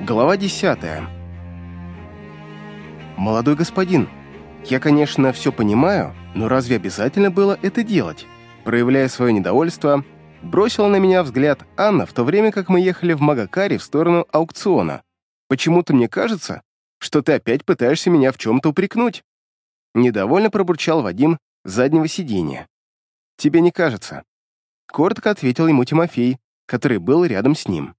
Глава 10. Молодой господин, я, конечно, все понимаю, но разве обязательно было это делать? Проявляя свое недовольство, бросила на меня взгляд Анна, в то время как мы ехали в Магакаре в сторону аукциона. Почему-то мне кажется, что ты опять пытаешься меня в чем-то упрекнуть. Недовольно пробурчал Вадим с заднего сиденья. Тебе не кажется? Коротко ответил ему Тимофей, который был рядом с ним.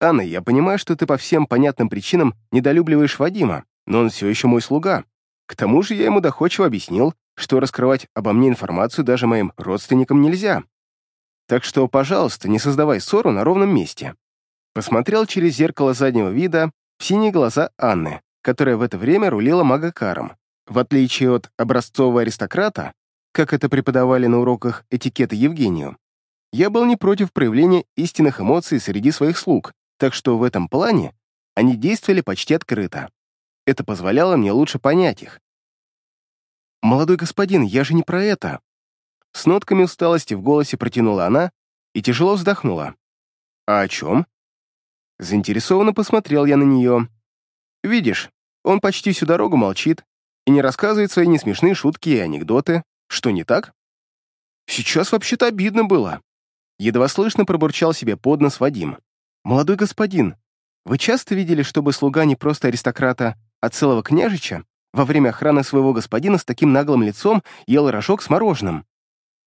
«Анна, я понимаю, что ты по всем понятным причинам недолюбливаешь Вадима, но он все еще мой слуга. К тому же я ему доходчиво объяснил, что раскрывать обо мне информацию даже моим родственникам нельзя. Так что, пожалуйста, не создавай ссору на ровном месте». Посмотрел через зеркало заднего вида в синие глаза Анны, которая в это время рулила магакаром. В отличие от образцового аристократа, как это преподавали на уроках этикета Евгению, я был не против проявления истинных эмоций среди своих слуг, так что в этом плане они действовали почти открыто. Это позволяло мне лучше понять их. «Молодой господин, я же не про это!» С нотками усталости в голосе протянула она и тяжело вздохнула. «А о чем?» Заинтересованно посмотрел я на нее. «Видишь, он почти всю дорогу молчит и не рассказывает свои несмешные шутки и анекдоты. Что, не так?» «Сейчас вообще-то обидно было». Едва слышно пробурчал себе под нос Вадим. «Молодой господин, вы часто видели, чтобы слуга не просто аристократа, а целого княжича во время охраны своего господина с таким наглым лицом ел рожок с мороженым?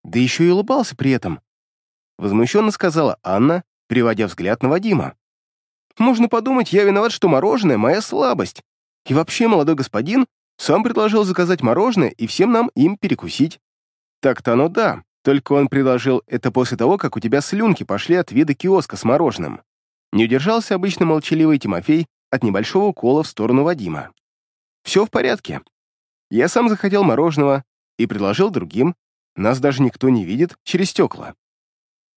Да еще и улыбался при этом?» Возмущенно сказала Анна, приводя взгляд на Вадима. «Можно подумать, я виноват, что мороженое — моя слабость. И вообще, молодой господин сам предложил заказать мороженое и всем нам им перекусить. Так-то оно да, только он предложил это после того, как у тебя слюнки пошли от вида киоска с мороженым. Не удержался обычно молчаливый Тимофей от небольшого укола в сторону Вадима. «Все в порядке. Я сам захотел мороженого и предложил другим. Нас даже никто не видит через стекла.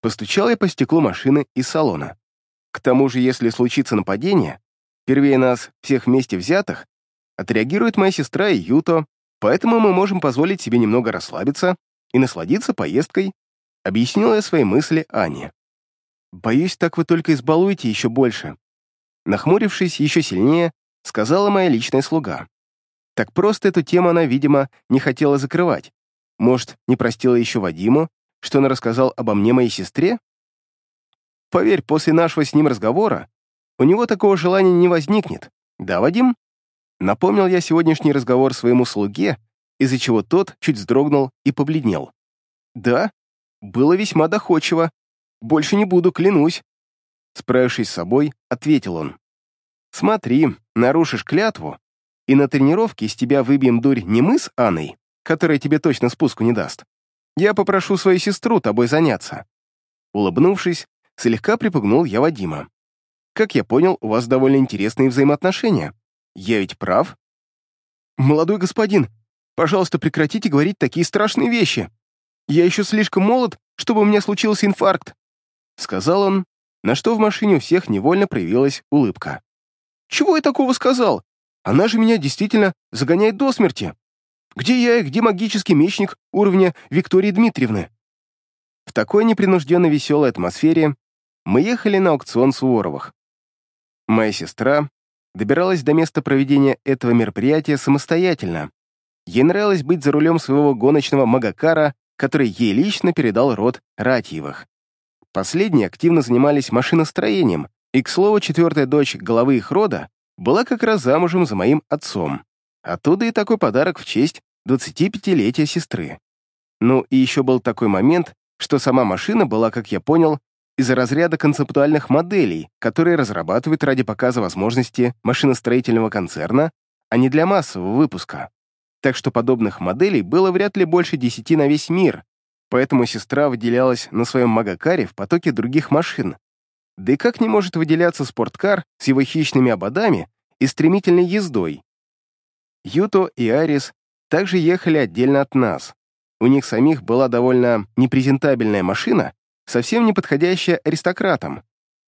Постучал я по стеклу машины из салона. К тому же, если случится нападение, первее нас, всех вместе взятых, отреагирует моя сестра и Юто, поэтому мы можем позволить себе немного расслабиться и насладиться поездкой, объяснила я свои мысли Ане. «Боюсь, так вы только избалуете еще больше». Нахмурившись еще сильнее, сказала моя личная слуга. Так просто эту тему она, видимо, не хотела закрывать. Может, не простила еще Вадиму, что он рассказал обо мне моей сестре? Поверь, после нашего с ним разговора у него такого желания не возникнет. Да, Вадим? Напомнил я сегодняшний разговор своему слуге, из-за чего тот чуть вздрогнул и побледнел. Да, было весьма доходчиво, больше не буду, клянусь. Справившись с собой, ответил он. Смотри, нарушишь клятву, и на тренировке из тебя выбьем дурь не мы с Анной, которая тебе точно спуску не даст. Я попрошу свою сестру тобой заняться. Улыбнувшись, слегка припугнул я Вадима. Как я понял, у вас довольно интересные взаимоотношения. Я ведь прав? Молодой господин, пожалуйста, прекратите говорить такие страшные вещи. Я еще слишком молод, чтобы у меня случился инфаркт сказал он, на что в машине у всех невольно проявилась улыбка. «Чего я такого сказал? Она же меня действительно загоняет до смерти. Где я и где магический мечник уровня Виктории Дмитриевны?» В такой непринужденно веселой атмосфере мы ехали на аукцион Суворовых. Моя сестра добиралась до места проведения этого мероприятия самостоятельно. Ей нравилось быть за рулем своего гоночного магакара, который ей лично передал род Ратьевых. Последние активно занимались машиностроением, и, к слову, четвертая дочь главы их рода была как раз замужем за моим отцом. Оттуда и такой подарок в честь 25-летия сестры. Ну и еще был такой момент, что сама машина была, как я понял, из разряда концептуальных моделей, которые разрабатывают ради показа возможности машиностроительного концерна, а не для массового выпуска. Так что подобных моделей было вряд ли больше десяти на весь мир, поэтому сестра выделялась на своем магакаре в потоке других машин. Да и как не может выделяться спорткар с его хищными ободами и стремительной ездой? Юто и Арис также ехали отдельно от нас. У них самих была довольно непрезентабельная машина, совсем не подходящая аристократам,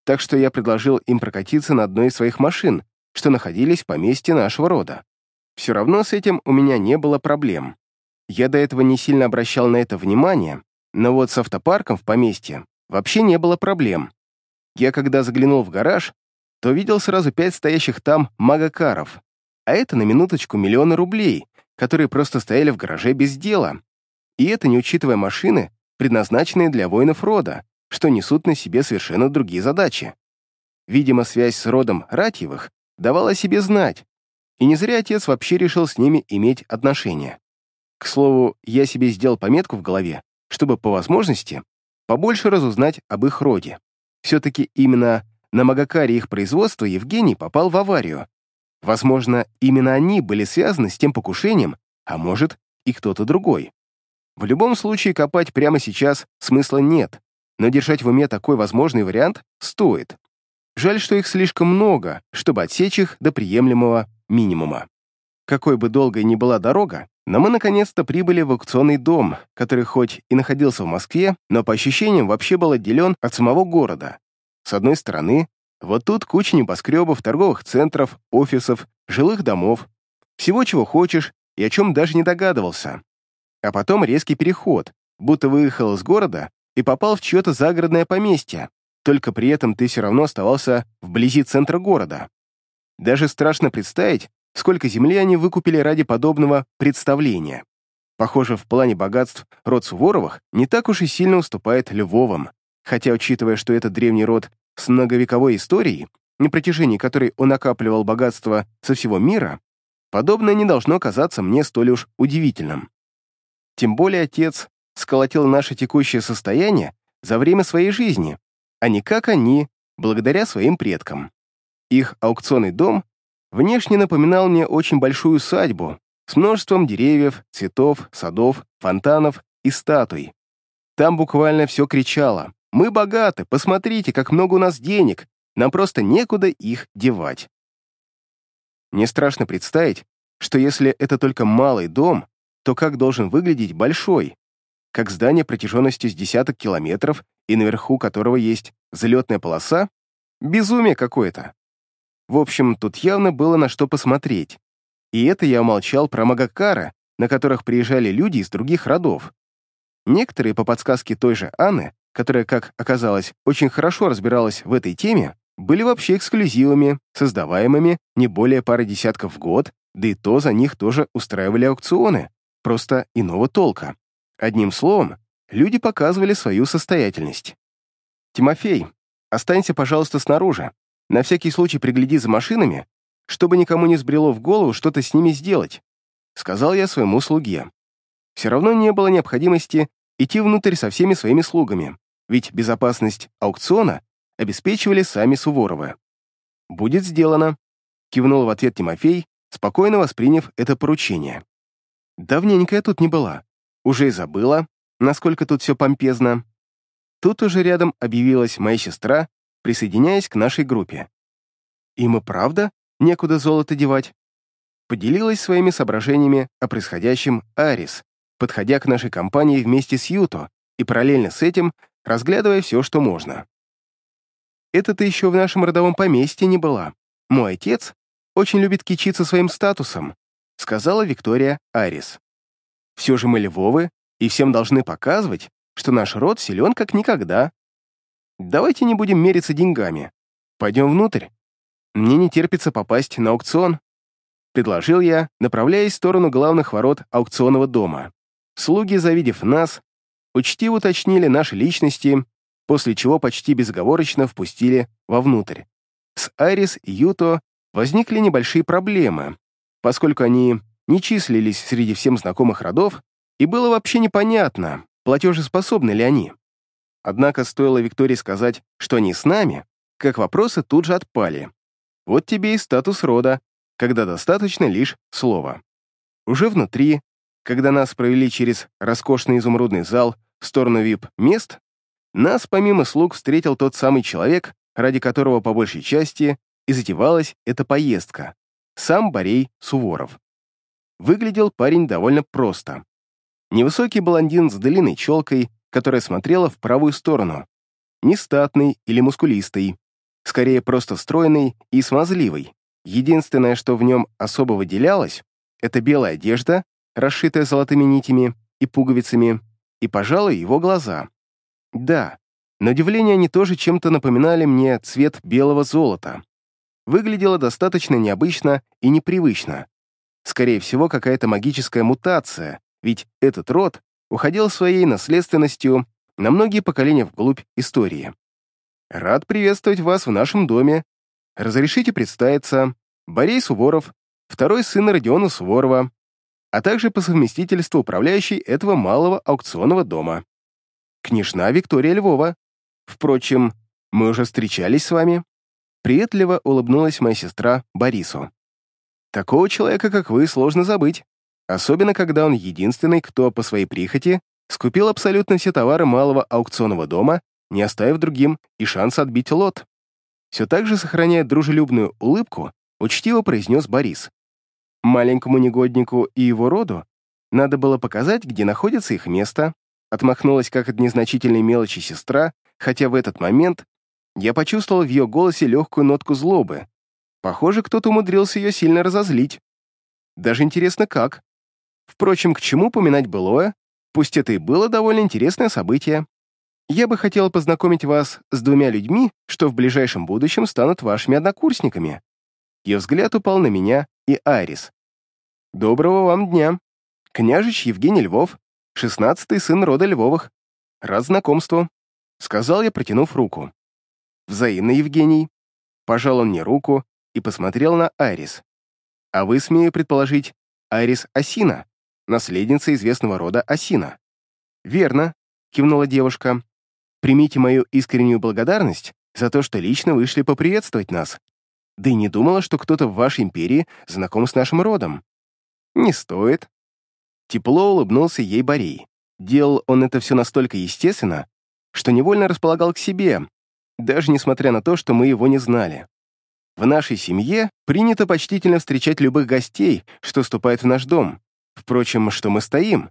так что я предложил им прокатиться на одной из своих машин, что находились в поместье нашего рода. Все равно с этим у меня не было проблем. Я до этого не сильно обращал на это внимание, но вот с автопарком в поместье вообще не было проблем. Я когда заглянул в гараж, то видел сразу пять стоящих там магакаров. А это на минуточку миллионы рублей, которые просто стояли в гараже без дела. И это не учитывая машины, предназначенные для воинов рода, что несут на себе совершенно другие задачи. Видимо, связь с родом Ратьевых давала себе знать, и не зря отец вообще решил с ними иметь отношения. К слову, я себе сделал пометку в голове, чтобы по возможности побольше разузнать об их роде. Все-таки именно на Магакаре их производства Евгений попал в аварию. Возможно, именно они были связаны с тем покушением, а может, и кто-то другой. В любом случае, копать прямо сейчас смысла нет, но держать в уме такой возможный вариант стоит. Жаль, что их слишком много, чтобы отсечь их до приемлемого минимума. Какой бы долгой ни была дорога, но мы наконец-то прибыли в аукционный дом, который хоть и находился в Москве, но по ощущениям вообще был отделен от самого города. С одной стороны, вот тут куча небоскребов, торговых центров, офисов, жилых домов, всего, чего хочешь и о чем даже не догадывался. А потом резкий переход, будто выехал из города и попал в чье-то загородное поместье, только при этом ты все равно оставался вблизи центра города. Даже страшно представить, сколько земли они выкупили ради подобного представления. Похоже, в плане богатств род Суворовых не так уж и сильно уступает Львовым, хотя, учитывая, что это древний род с многовековой историей, на протяжении которой он накапливал богатство со всего мира, подобное не должно казаться мне столь уж удивительным. Тем более отец сколотил наше текущее состояние за время своей жизни, а не как они, благодаря своим предкам. Их аукционный дом внешне напоминал мне очень большую усадьбу с множеством деревьев, цветов, садов, фонтанов и статуй. Там буквально все кричало «Мы богаты, посмотрите, как много у нас денег, нам просто некуда их девать». Мне страшно представить, что если это только малый дом, то как должен выглядеть большой, как здание протяженностью с десяток километров и наверху которого есть взлетная полоса? Безумие какое-то. В общем, тут явно было на что посмотреть. И это я умолчал про Магакара, на которых приезжали люди из других родов. Некоторые, по подсказке той же Анны, которая, как оказалось, очень хорошо разбиралась в этой теме, были вообще эксклюзивами, создаваемыми не более пары десятков в год, да и то за них тоже устраивали аукционы, просто иного толка. Одним словом, люди показывали свою состоятельность. «Тимофей, останься, пожалуйста, снаружи. На всякий случай пригляди за машинами, чтобы никому не сбрело в голову что-то с ними сделать», сказал я своему слуге. Все равно не было необходимости идти внутрь со всеми своими слугами, ведь безопасность аукциона обеспечивали сами Суворовы. «Будет сделано», — кивнул в ответ Тимофей, спокойно восприняв это поручение. «Давненько я тут не была. Уже и забыла, насколько тут все помпезно. Тут уже рядом объявилась моя сестра, присоединяясь к нашей группе. Им и правда некуда золото девать. Поделилась своими соображениями о происходящем Арис, подходя к нашей компании вместе с Юто и параллельно с этим разглядывая все, что можно. Это ты еще в нашем родовом поместье не была. Мой отец очень любит кичиться своим статусом, сказала Виктория Арис. Все же мы Львовы, и всем должны показывать, что наш род силен как никогда. Давайте не будем мериться деньгами. Пойдем внутрь. Мне не терпится попасть на аукцион. Предложил я, направляясь в сторону главных ворот аукционного дома. Слуги, завидев нас, учтиво уточнили наши личности, после чего почти безоговорочно впустили вовнутрь. С Айрис и Юто возникли небольшие проблемы, поскольку они не числились среди всем знакомых родов, и было вообще непонятно, платежеспособны ли они. Однако стоило Виктории сказать, что они с нами, как вопросы тут же отпали. Вот тебе и статус рода, когда достаточно лишь слова. Уже внутри, когда нас провели через роскошный изумрудный зал в сторону вип-мест, нас помимо слуг встретил тот самый человек, ради которого по большей части и затевалась эта поездка, сам Борей Суворов. Выглядел парень довольно просто. Невысокий блондин с длинной челкой, которая смотрела в правую сторону. Не статный или мускулистый, скорее просто стройный и смазливый. Единственное, что в нем особо выделялось, это белая одежда, расшитая золотыми нитями и пуговицами, и, пожалуй, его глаза. Да, на удивление они тоже чем-то напоминали мне цвет белого золота. выглядело достаточно необычно и непривычно. Скорее всего, какая-то магическая мутация, ведь этот род уходил своей наследственностью на многие поколения вглубь истории. Рад приветствовать вас в нашем доме. Разрешите представиться. Борей Суворов, второй сын Родиона Суворова, а также по совместительству управляющий этого малого аукционного дома. Княжна Виктория Львова. Впрочем, мы уже встречались с вами. Приветливо улыбнулась моя сестра Борису. Такого человека, как вы, сложно забыть, особенно когда он единственный, кто по своей прихоти скупил абсолютно все товары малого аукционного дома, не оставив другим и шанс отбить лот. Все так же, сохраняя дружелюбную улыбку, учтиво произнес Борис. Маленькому негоднику и его роду надо было показать, где находится их место, отмахнулась как от незначительной мелочи сестра, хотя в этот момент я почувствовал в ее голосе легкую нотку злобы. Похоже, кто-то умудрился ее сильно разозлить. Даже интересно, как. Впрочем, к чему поминать былое, пусть это и было довольно интересное событие. Я бы хотел познакомить вас с двумя людьми, что в ближайшем будущем станут вашими однокурсниками. Ее взгляд упал на меня и Айрис. Доброго вам дня. Княжич Евгений Львов, шестнадцатый сын рода Львовых. Рад знакомству, сказал я, протянув руку. Взаимно, Евгений. Пожал он мне руку и посмотрел на Айрис. А вы, смею предположить, Айрис Осина, наследница известного рода Осина. Верно, кивнула девушка. Примите мою искреннюю благодарность за то, что лично вышли поприветствовать нас. Да и не думала, что кто-то в вашей империи знаком с нашим родом. Не стоит. Тепло улыбнулся ей Борей. Делал он это все настолько естественно, что невольно располагал к себе, даже несмотря на то, что мы его не знали. В нашей семье принято почтительно встречать любых гостей, что ступают в наш дом. Впрочем, что мы стоим?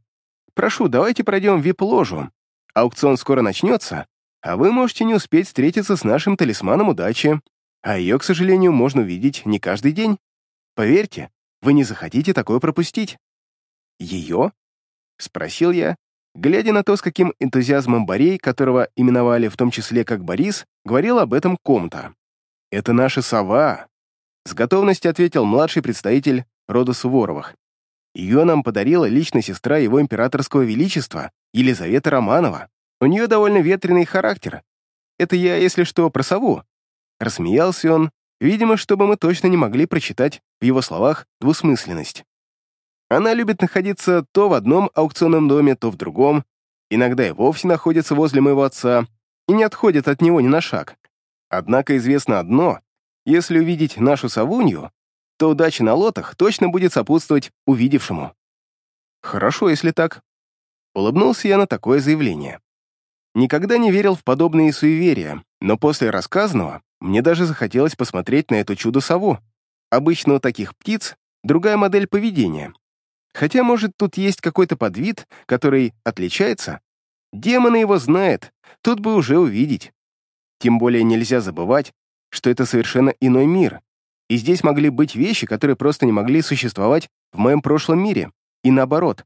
Прошу, давайте пройдем вип-ложу. Аукцион скоро начнется, а вы можете не успеть встретиться с нашим талисманом удачи, а ее, к сожалению, можно увидеть не каждый день. Поверьте, вы не захотите такое пропустить. Ее? Спросил я, глядя на то, с каким энтузиазмом Борей, которого именовали в том числе как Борис, говорил об этом ком-то. «Это наша сова», — с готовностью ответил младший представитель рода Суворовых. Ее нам подарила личная сестра его императорского величества, Елизавета Романова. У нее довольно ветреный характер. Это я, если что, про сову. Рассмеялся он, видимо, чтобы мы точно не могли прочитать в его словах двусмысленность. Она любит находиться то в одном аукционном доме, то в другом, иногда и вовсе находится возле моего отца и не отходит от него ни на шаг. Однако известно одно — если увидеть нашу совунью, то удача на лотах точно будет сопутствовать увидевшему. Хорошо, если так. Улыбнулся я на такое заявление. Никогда не верил в подобные суеверия, но после рассказанного мне даже захотелось посмотреть на эту чудо-сову. Обычно у таких птиц другая модель поведения. Хотя, может, тут есть какой-то подвид, который отличается? Демона его знает, тут бы уже увидеть. Тем более нельзя забывать, что это совершенно иной мир, и здесь могли быть вещи, которые просто не могли существовать в моем прошлом мире, и наоборот.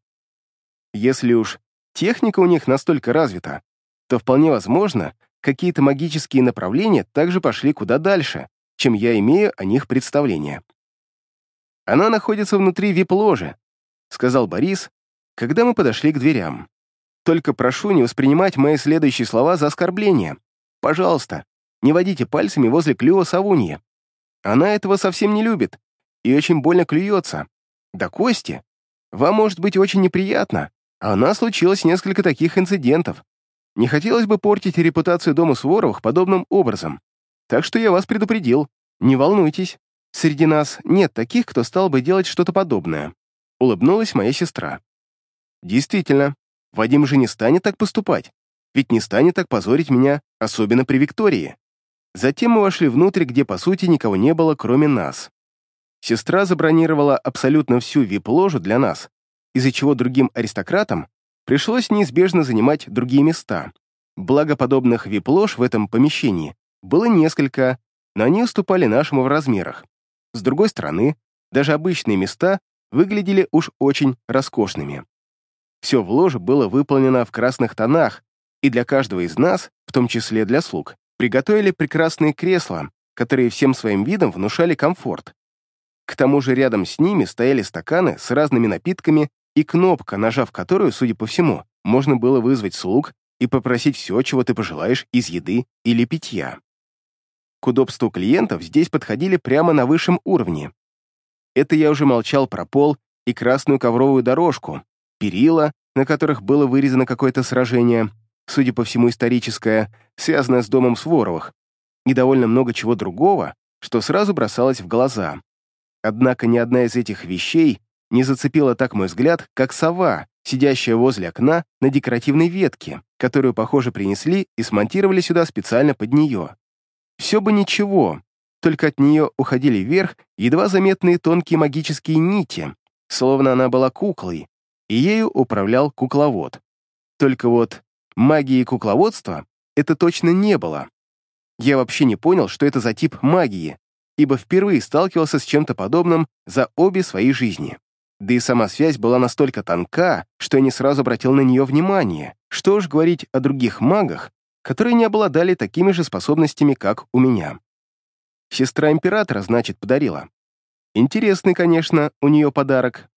Если уж техника у них настолько развита, то вполне возможно, какие-то магические направления также пошли куда дальше, чем я имею о них представление. «Она находится внутри вип-ложи», — сказал Борис, когда мы подошли к дверям. «Только прошу не воспринимать мои следующие слова за оскорбление. Пожалуйста, не водите пальцами возле клюва совуньи. Она этого совсем не любит и очень больно клюется. До кости. Вам может быть очень неприятно, а у нас случилось несколько таких инцидентов. Не хотелось бы портить репутацию дома Суворовых подобным образом. Так что я вас предупредил. Не волнуйтесь. Среди нас нет таких, кто стал бы делать что-то подобное. Улыбнулась моя сестра. Действительно, Вадим же не станет так поступать. Ведь не станет так позорить меня, особенно при Виктории. Затем мы вошли внутрь, где, по сути, никого не было, кроме нас. Сестра забронировала абсолютно всю вип-ложу для нас, из-за чего другим аристократам пришлось неизбежно занимать другие места. Благо подобных вип-лож в этом помещении было несколько, но они уступали нашему в размерах. С другой стороны, даже обычные места выглядели уж очень роскошными. Все в ложе было выполнено в красных тонах, и для каждого из нас, в том числе для слуг, приготовили прекрасные кресла, которые всем своим видом внушали комфорт. К тому же рядом с ними стояли стаканы с разными напитками и кнопка, нажав которую, судя по всему, можно было вызвать слуг и попросить все, чего ты пожелаешь из еды или питья. К удобству клиентов здесь подходили прямо на высшем уровне. Это я уже молчал про пол и красную ковровую дорожку, перила, на которых было вырезано какое-то сражение, судя по всему историческое, связанное с домом Своровых, и довольно много чего другого, что сразу бросалось в глаза. Однако ни одна из этих вещей не зацепила так мой взгляд, как сова, сидящая возле окна на декоративной ветке, которую, похоже, принесли и смонтировали сюда специально под нее. Все бы ничего, только от нее уходили вверх едва заметные тонкие магические нити, словно она была куклой, и ею управлял кукловод. Только вот магии кукловодства это точно не было. Я вообще не понял, что это за тип магии, ибо впервые сталкивался с чем-то подобным за обе свои жизни. Да и сама связь была настолько тонка, что я не сразу обратил на нее внимание. Что уж говорить о других магах, которые не обладали такими же способностями, как у меня. Сестра императора, значит, подарила. Интересный, конечно, у нее подарок.